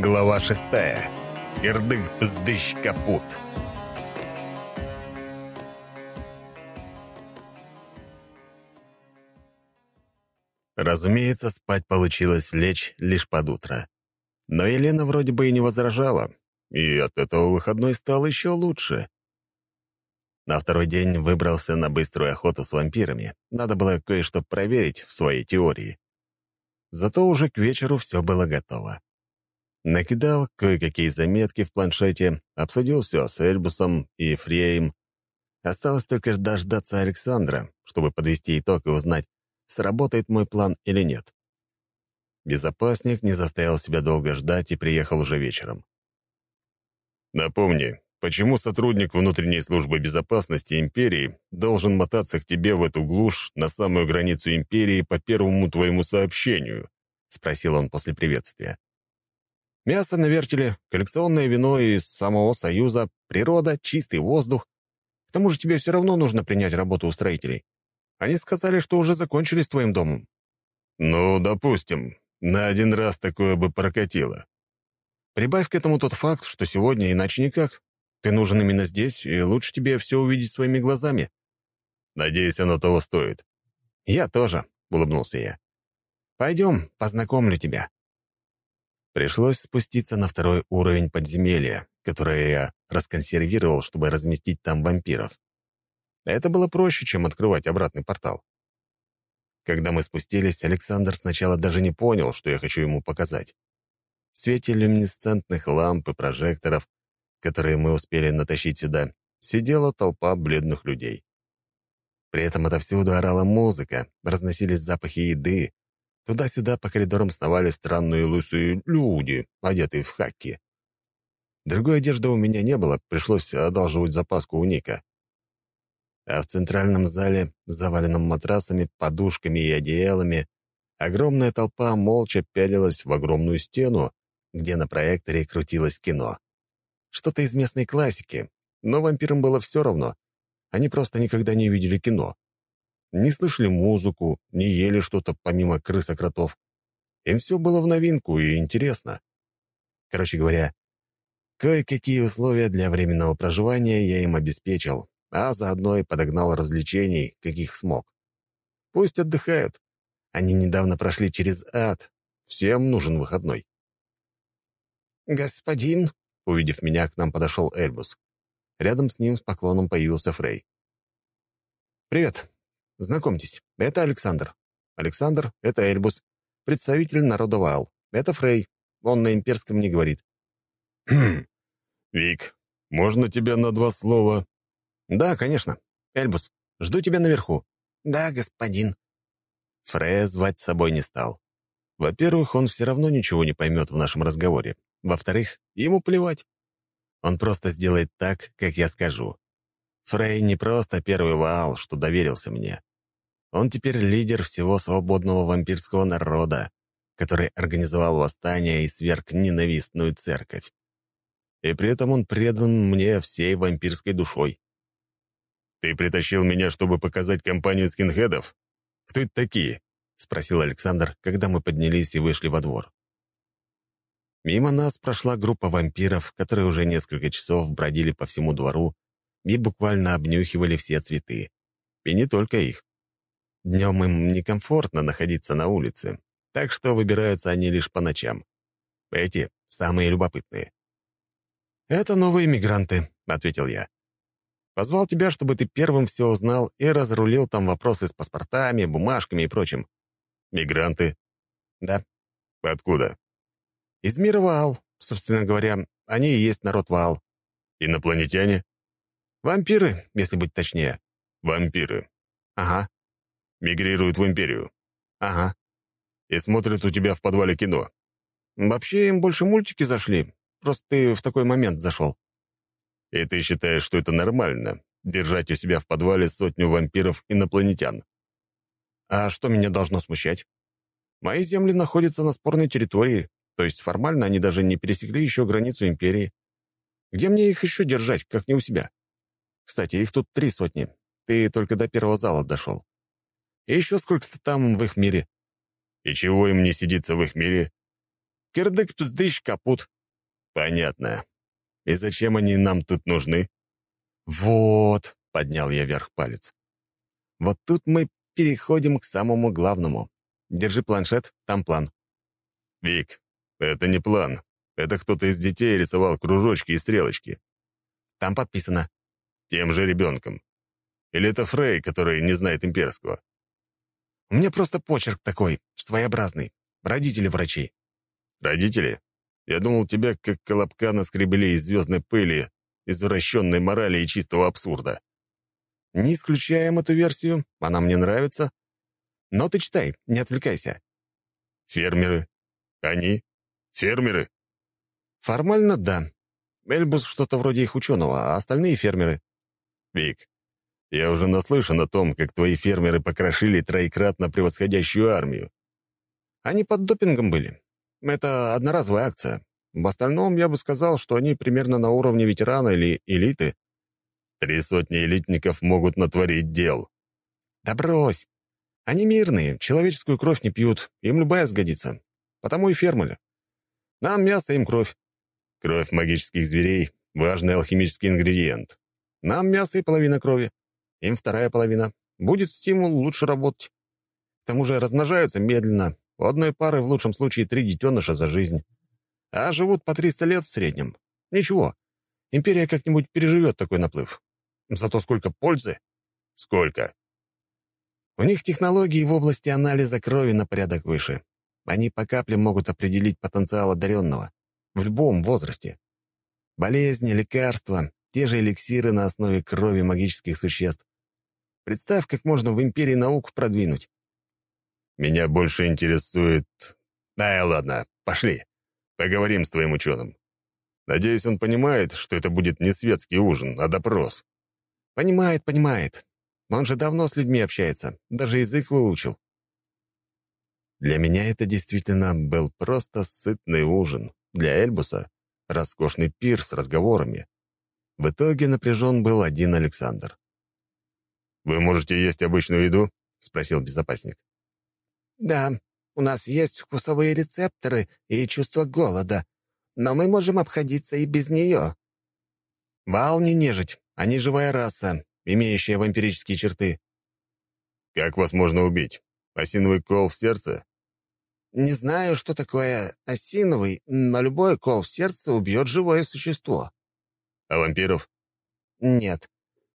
Глава шестая. Кирдык-пздыщ капут. Разумеется, спать получилось лечь лишь под утро. Но Елена вроде бы и не возражала, и от этого выходной стал еще лучше. На второй день выбрался на быструю охоту с вампирами. Надо было кое-что проверить в своей теории. Зато уже к вечеру все было готово. Накидал кое-какие заметки в планшете, обсудил все с Эльбусом и Фреем. Осталось только дождаться Александра, чтобы подвести итог и узнать, сработает мой план или нет. Безопасник не заставил себя долго ждать и приехал уже вечером. «Напомни, почему сотрудник внутренней службы безопасности империи должен мотаться к тебе в эту глушь на самую границу империи по первому твоему сообщению?» — спросил он после приветствия. «Мясо на вертеле, коллекционное вино из самого Союза, природа, чистый воздух. К тому же тебе все равно нужно принять работу у строителей. Они сказали, что уже закончили с твоим домом». «Ну, допустим, на один раз такое бы прокатило. Прибавь к этому тот факт, что сегодня иначе никак. Ты нужен именно здесь, и лучше тебе все увидеть своими глазами. Надеюсь, оно того стоит. Я тоже, — улыбнулся я. Пойдем, познакомлю тебя. Пришлось спуститься на второй уровень подземелья, которое я расконсервировал, чтобы разместить там вампиров. Это было проще, чем открывать обратный портал. Когда мы спустились, Александр сначала даже не понял, что я хочу ему показать. В свете люминесцентных ламп и прожекторов, которые мы успели натащить сюда, сидела толпа бледных людей. При этом отовсюду орала музыка, разносились запахи еды. Туда-сюда по коридорам сновали странные лысые люди, одетые в хаки. Другой одежды у меня не было, пришлось одалживать запаску у Ника а в центральном зале, заваленном матрасами, подушками и одеялами, огромная толпа молча пялилась в огромную стену, где на проекторе крутилось кино. Что-то из местной классики, но вампирам было все равно. Они просто никогда не видели кино. Не слышали музыку, не ели что-то помимо крысокротов. Им все было в новинку и интересно. Короче говоря, кое-какие условия для временного проживания я им обеспечил, а заодно и подогнал развлечений, каких смог. Пусть отдыхают. Они недавно прошли через ад. Всем нужен выходной. «Господин», — увидев меня, к нам подошел Эльбус. Рядом с ним с поклоном появился Фрей. «Привет. Знакомьтесь, это Александр. Александр — это Эльбус, представитель народа Ваал. Это Фрей. Он на имперском не говорит». «Хм. Вик, можно тебя на два слова?» «Да, конечно. Эльбус, жду тебя наверху». «Да, господин». Фрея звать с собой не стал. Во-первых, он все равно ничего не поймет в нашем разговоре. Во-вторых, ему плевать. Он просто сделает так, как я скажу. Фрей не просто первый ваал, что доверился мне. Он теперь лидер всего свободного вампирского народа, который организовал восстание и сверг ненавистную церковь. И при этом он предан мне всей вампирской душой. «Ты притащил меня, чтобы показать компанию скинхедов? Кто это такие?» — спросил Александр, когда мы поднялись и вышли во двор. Мимо нас прошла группа вампиров, которые уже несколько часов бродили по всему двору и буквально обнюхивали все цветы. И не только их. Днем им некомфортно находиться на улице, так что выбираются они лишь по ночам. Эти — самые любопытные. «Это новые мигранты», — ответил я. Позвал тебя, чтобы ты первым все узнал и разрулил там вопросы с паспортами, бумажками и прочим. Мигранты? Да. Откуда? Из мира Ваал. Собственно говоря, они и есть народ Ваал. Инопланетяне? Вампиры, если быть точнее. Вампиры. Ага. Мигрируют в Империю. Ага. И смотрят у тебя в подвале кино. Вообще им больше мультики зашли. Просто ты в такой момент зашел. И ты считаешь, что это нормально — держать у себя в подвале сотню вампиров-инопланетян? А что меня должно смущать? Мои земли находятся на спорной территории, то есть формально они даже не пересекли еще границу империи. Где мне их еще держать, как не у себя? Кстати, их тут три сотни. Ты только до первого зала дошел. И еще сколько-то там в их мире. И чего им не сидится в их мире? Кирдык-пздыщ капут». «Понятно. И зачем они нам тут нужны?» «Вот», — поднял я вверх палец. «Вот тут мы переходим к самому главному. Держи планшет, там план». «Вик, это не план. Это кто-то из детей рисовал кружочки и стрелочки». «Там подписано». «Тем же ребенком. Или это Фрей, который не знает имперского?» «У меня просто почерк такой, своеобразный. Родители врачей». «Родители? Я думал, тебя как колобка наскребли из звездной пыли, извращенной морали и чистого абсурда». «Не исключаем эту версию, она мне нравится. Но ты читай, не отвлекайся». «Фермеры? Они? Фермеры?» «Формально, да. Эльбус что-то вроде их ученого, а остальные фермеры». «Вик, я уже наслышан о том, как твои фермеры покрошили троекратно превосходящую армию. Они под допингом были. Это одноразовая акция. В остальном я бы сказал, что они примерно на уровне ветерана или элиты. Три сотни элитников могут натворить дел. Да брось. Они мирные, человеческую кровь не пьют, им любая сгодится. Потому и фермали. Нам мясо, им кровь. Кровь магических зверей — важный алхимический ингредиент. Нам мясо и половина крови. Им вторая половина. Будет стимул лучше работать. К тому же размножаются медленно. У одной пары в лучшем случае три детеныша за жизнь. А живут по 300 лет в среднем. Ничего. Империя как-нибудь переживет такой наплыв. Зато сколько пользы. Сколько? У них технологии в области анализа крови на порядок выше. Они по каплям могут определить потенциал одаренного. В любом возрасте. Болезни, лекарства, те же эликсиры на основе крови магических существ. Представь, как можно в империи науку продвинуть. Меня больше интересует... Ай, ладно, пошли. Поговорим с твоим ученым. Надеюсь, он понимает, что это будет не светский ужин, а допрос. Понимает, понимает. Он же давно с людьми общается, даже язык выучил. Для меня это действительно был просто сытный ужин. Для Эльбуса — роскошный пир с разговорами. В итоге напряжен был один Александр. «Вы можете есть обычную еду?» — спросил безопасник. «Да, у нас есть вкусовые рецепторы и чувство голода, но мы можем обходиться и без нее». «Вал не нежить, они живая раса, имеющая вампирические черты». «Как вас можно убить? Осиновый кол в сердце?» «Не знаю, что такое осиновый, но любой кол в сердце убьет живое существо». «А вампиров?» «Нет.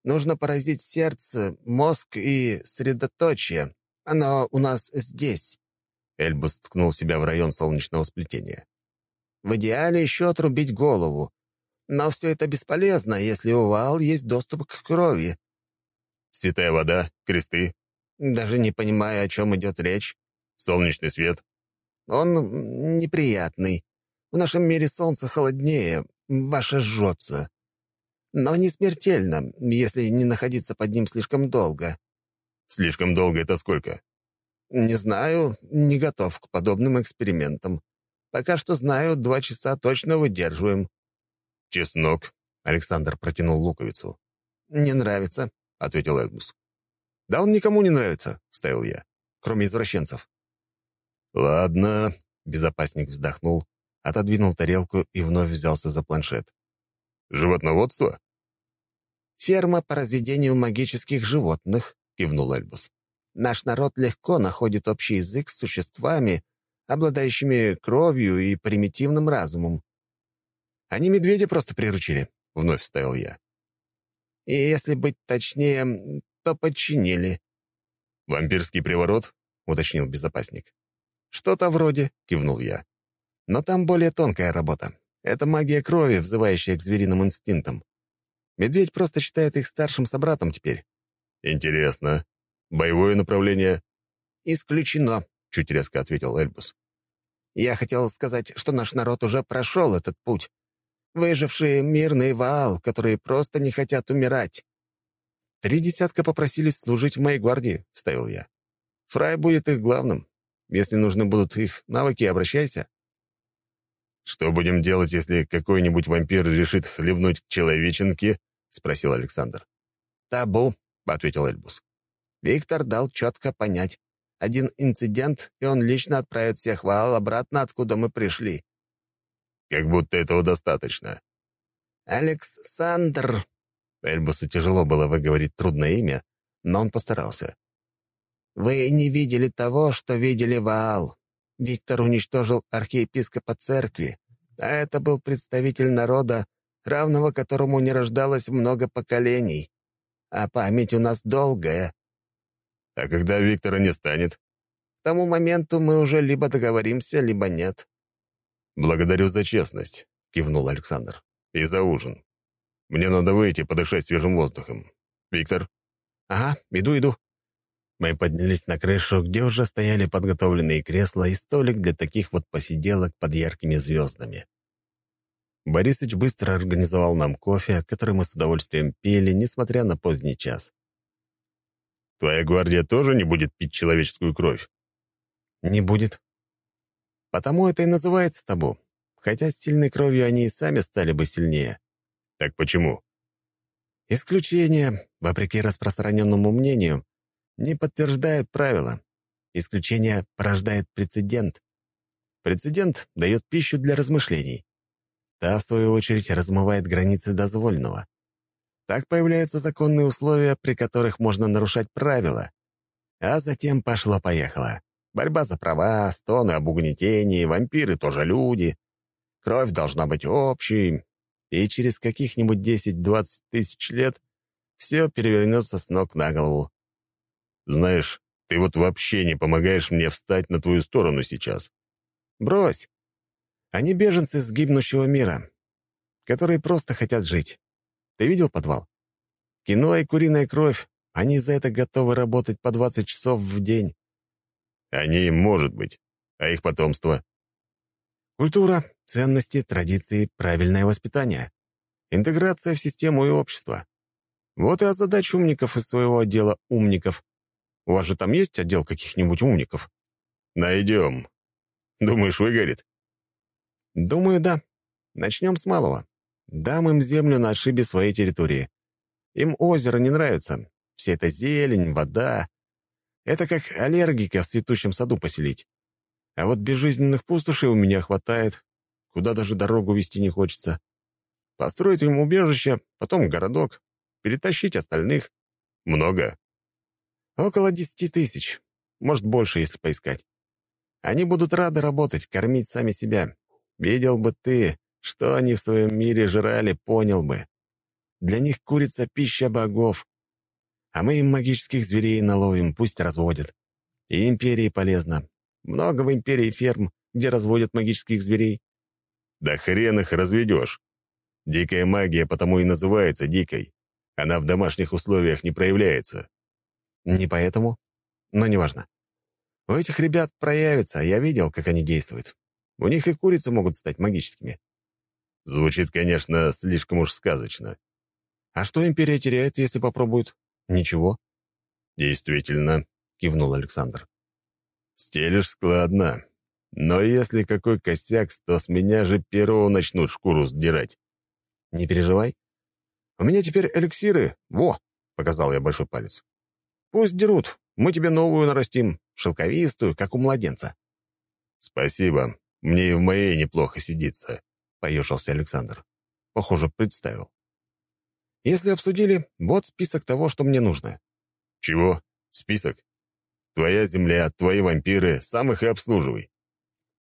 Нужно поразить сердце, мозг и средоточие, оно у нас здесь». Эльбус ткнул себя в район солнечного сплетения. «В идеале еще отрубить голову. Но все это бесполезно, если у Вал есть доступ к крови». «Святая вода, кресты?» «Даже не понимаю, о чем идет речь». «Солнечный свет?» «Он неприятный. В нашем мире солнце холоднее, ваше жжется. Но не смертельно, если не находиться под ним слишком долго». Слишком долго это сколько? Не знаю, не готов к подобным экспериментам. Пока что знаю, два часа точно выдерживаем. Чеснок. Александр протянул луковицу. «Не нравится», — ответил Эгмус. «Да он никому не нравится», — вставил я, кроме извращенцев. «Ладно», — безопасник вздохнул, отодвинул тарелку и вновь взялся за планшет. «Животноводство?» «Ферма по разведению магических животных», — кивнул Эльбус. «Наш народ легко находит общий язык с существами, обладающими кровью и примитивным разумом». «Они медведя просто приручили», — вновь вставил я. «И если быть точнее, то подчинили». «Вампирский приворот?» — уточнил безопасник. «Что-то вроде», — кивнул я. «Но там более тонкая работа. Это магия крови, взывающая к звериным инстинктам. Медведь просто считает их старшим собратом теперь. «Интересно. Боевое направление?» «Исключено», — чуть резко ответил Эльбус. «Я хотел сказать, что наш народ уже прошел этот путь. Выжившие мирный ваал, которые просто не хотят умирать». «Три десятка попросились служить в моей гвардии», — вставил я. «Фрай будет их главным. Если нужны будут их навыки, обращайся». «Что будем делать, если какой-нибудь вампир решит хлебнуть человеченки?» — спросил Александр. «Табу», — ответил Эльбус. «Виктор дал четко понять. Один инцидент, и он лично отправит всех вал обратно, откуда мы пришли». «Как будто этого достаточно». «Александр...» Эльбусу тяжело было выговорить трудное имя, но он постарался. «Вы не видели того, что видели Ваал. Виктор уничтожил архиепископа церкви, а это был представитель народа, равного которому не рождалось много поколений. А память у нас долгая. А когда Виктора не станет? К тому моменту мы уже либо договоримся, либо нет. «Благодарю за честность», — кивнул Александр. «И за ужин. Мне надо выйти подышать свежим воздухом. Виктор?» «Ага, иду, иду». Мы поднялись на крышу, где уже стояли подготовленные кресла и столик для таких вот посиделок под яркими звездами. Борисыч быстро организовал нам кофе, который мы с удовольствием пили, несмотря на поздний час. «Твоя гвардия тоже не будет пить человеческую кровь?» «Не будет. Потому это и называется табу. Хотя с сильной кровью они и сами стали бы сильнее». «Так почему?» «Исключение, вопреки распространенному мнению, не подтверждает правила. Исключение порождает прецедент. Прецедент дает пищу для размышлений. Та, в свою очередь, размывает границы дозвольного. Так появляются законные условия, при которых можно нарушать правила. А затем пошло-поехало. Борьба за права, стоны об угнетении, вампиры тоже люди. Кровь должна быть общей, и через каких-нибудь 10-20 тысяч лет все перевернется с ног на голову. Знаешь, ты вот вообще не помогаешь мне встать на твою сторону сейчас. Брось. Они беженцы с гибнущего мира, которые просто хотят жить. Ты видел подвал? Кино и куриная кровь, они за это готовы работать по 20 часов в день. Они, может быть. А их потомство? Культура, ценности, традиции, правильное воспитание. Интеграция в систему и общество. Вот и задача умников из своего отдела умников. У вас же там есть отдел каких-нибудь умников? Найдем. Думаешь, выгорит? Думаю, да. Начнем с малого. Дам им землю на отшибе своей территории. Им озеро не нравится. Все это зелень, вода. Это как аллергика в цветущем саду поселить. А вот безжизненных пустошей у меня хватает. Куда даже дорогу вести не хочется. Построить им убежище, потом городок, перетащить остальных. Много? Около десяти тысяч. Может, больше, если поискать. Они будут рады работать, кормить сами себя. Видел бы ты, что они в своем мире жрали, понял бы. Для них курица — пища богов. А мы им магических зверей наловим, пусть разводят. И империи полезно. Много в империи ферм, где разводят магических зверей. Да хрен их разведешь. Дикая магия потому и называется дикой. Она в домашних условиях не проявляется. Не поэтому? Но неважно. У этих ребят проявится, я видел, как они действуют. У них и курицы могут стать магическими. Звучит, конечно, слишком уж сказочно. А что империя теряет, если попробует? Ничего. Действительно, кивнул Александр. Стелишь складно. Но если какой косяк, то с меня же первого начнут шкуру сдирать. Не переживай. У меня теперь эликсиры. Во! Показал я большой палец. Пусть дерут. Мы тебе новую нарастим, шелковистую, как у младенца. Спасибо. Мне и в моей неплохо сидится», — поежился Александр. Похоже, представил. «Если обсудили, вот список того, что мне нужно». «Чего? Список? Твоя земля, твои вампиры, сам их и обслуживай».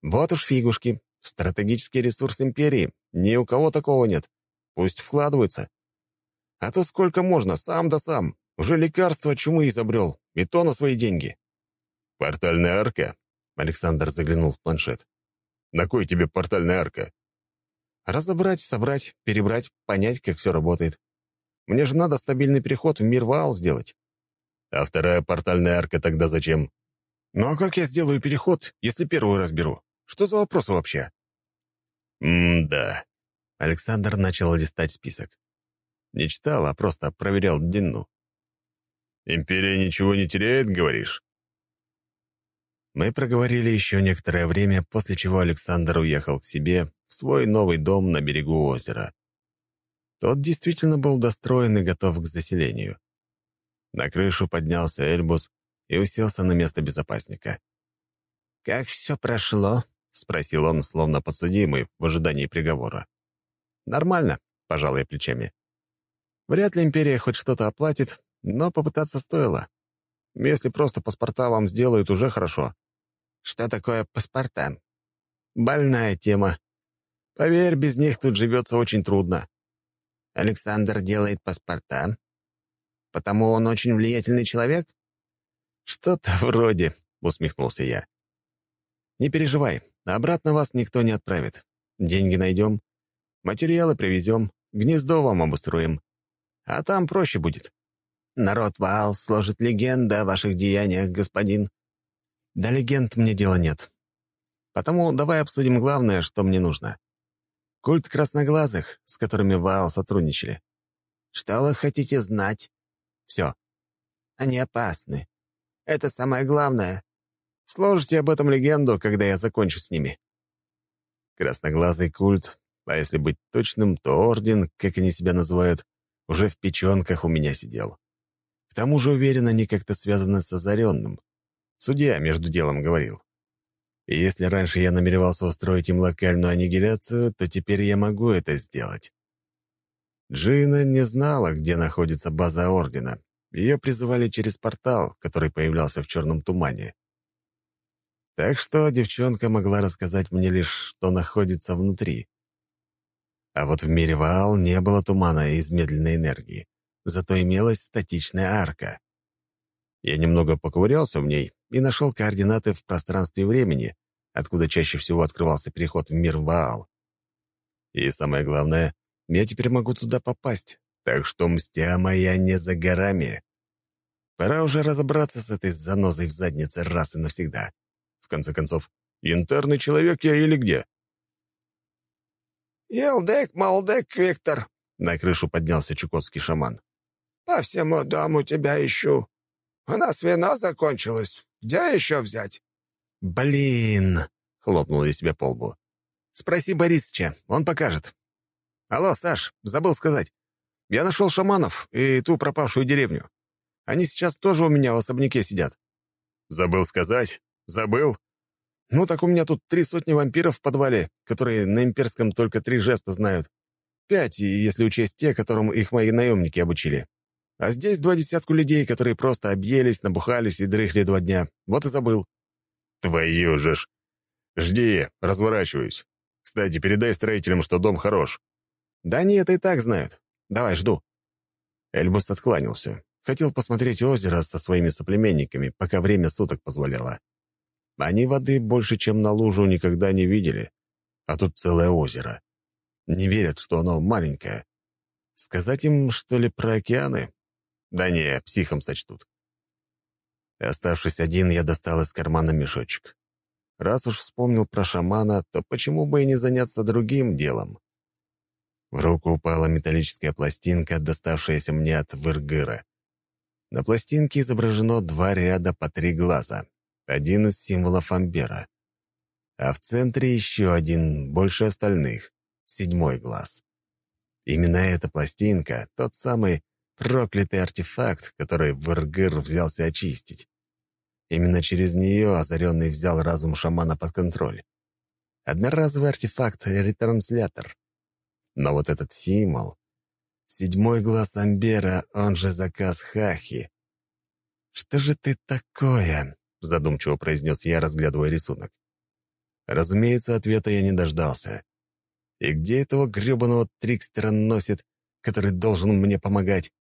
«Вот уж фигушки. Стратегический ресурс империи. Ни у кого такого нет. Пусть вкладываются. А то сколько можно, сам да сам. Уже лекарство от чумы изобрел, и то на свои деньги». «Портальная арка?» Александр заглянул в планшет. На кой тебе портальная арка?» «Разобрать, собрать, перебрать, понять, как все работает. Мне же надо стабильный переход в мир Ваал сделать». «А вторая портальная арка тогда зачем?» «Ну а как я сделаю переход, если первую разберу? Что за вопросы вообще?» «М-да». Александр начал листать список. Не читал, а просто проверял длину. «Империя ничего не теряет, говоришь?» Мы проговорили еще некоторое время, после чего Александр уехал к себе в свой новый дом на берегу озера. Тот действительно был достроен и готов к заселению. На крышу поднялся Эльбус и уселся на место безопасника. «Как все прошло?» — спросил он, словно подсудимый, в ожидании приговора. «Нормально», — пожал я плечами. «Вряд ли империя хоть что-то оплатит, но попытаться стоило. Если просто паспорта вам сделают, уже хорошо». «Что такое паспорта?» «Больная тема. Поверь, без них тут живется очень трудно». «Александр делает паспорта? Потому он очень влиятельный человек?» «Что-то вроде», — усмехнулся я. «Не переживай, обратно вас никто не отправит. Деньги найдем, материалы привезем, гнездо вам обустроим. А там проще будет». «Народ Ваал сложит легенду о ваших деяниях, господин». «До легенд мне дела нет. Потому давай обсудим главное, что мне нужно. Культ красноглазых, с которыми Ваал сотрудничали. Что вы хотите знать? Все. Они опасны. Это самое главное. Сложите об этом легенду, когда я закончу с ними. Красноглазый культ, а если быть точным, то орден, как они себя называют, уже в печенках у меня сидел. К тому же, уверен, они как-то связаны с озаренным. Судья между делом говорил. Если раньше я намеревался устроить им локальную аннигиляцию, то теперь я могу это сделать. Джина не знала, где находится база Ордена, ее призывали через портал, который появлялся в черном тумане. Так что девчонка могла рассказать мне лишь, что находится внутри. А вот в мире Ваал не было тумана из медленной энергии, зато имелась статичная арка. Я немного поковырялся в ней и нашел координаты в пространстве и времени, откуда чаще всего открывался переход в мир Ваал. И самое главное, я теперь могу туда попасть, так что мстя моя не за горами. Пора уже разобраться с этой занозой в заднице раз и навсегда. В конце концов, янтарный человек я или где? «Елдек, малдек, Виктор!» — на крышу поднялся чукотский шаман. «По всему дому тебя ищу. У нас вино закончилось. Где еще взять?» «Блин!» — хлопнул я себя по лбу. «Спроси Борисыча, он покажет. Алло, Саш, забыл сказать. Я нашел шаманов и ту пропавшую деревню. Они сейчас тоже у меня в особняке сидят». «Забыл сказать? Забыл?» «Ну так у меня тут три сотни вампиров в подвале, которые на имперском только три жеста знают. Пять, если учесть те, которым их мои наемники обучили. А здесь два десятку людей, которые просто объелись, набухались и дрыхли два дня. Вот и забыл». «Твою же ж! Жди, разворачиваюсь. Кстати, передай строителям, что дом хорош. «Да они это и так знают. Давай, жду». Эльбус откланялся. Хотел посмотреть озеро со своими соплеменниками, пока время суток позволяло. Они воды больше, чем на лужу, никогда не видели. А тут целое озеро. Не верят, что оно маленькое. Сказать им, что ли, про океаны? Да не, психом сочтут. Оставшись один, я достал из кармана мешочек. Раз уж вспомнил про шамана, то почему бы и не заняться другим делом? В руку упала металлическая пластинка, доставшаяся мне от Выргыра. На пластинке изображено два ряда по три глаза, один из символов Амбера. А в центре еще один, больше остальных, седьмой глаз. Именно эта пластинка — тот самый проклятый артефакт, который Выргыр взялся очистить. Именно через нее озаренный взял разум шамана под контроль. Одноразовый артефакт-ретранслятор. Но вот этот символ — седьмой глаз Амбера, он же заказ Хахи. «Что же ты такое?» — задумчиво произнес я, разглядывая рисунок. Разумеется, ответа я не дождался. И где этого гребаного трикстера носит, который должен мне помогать?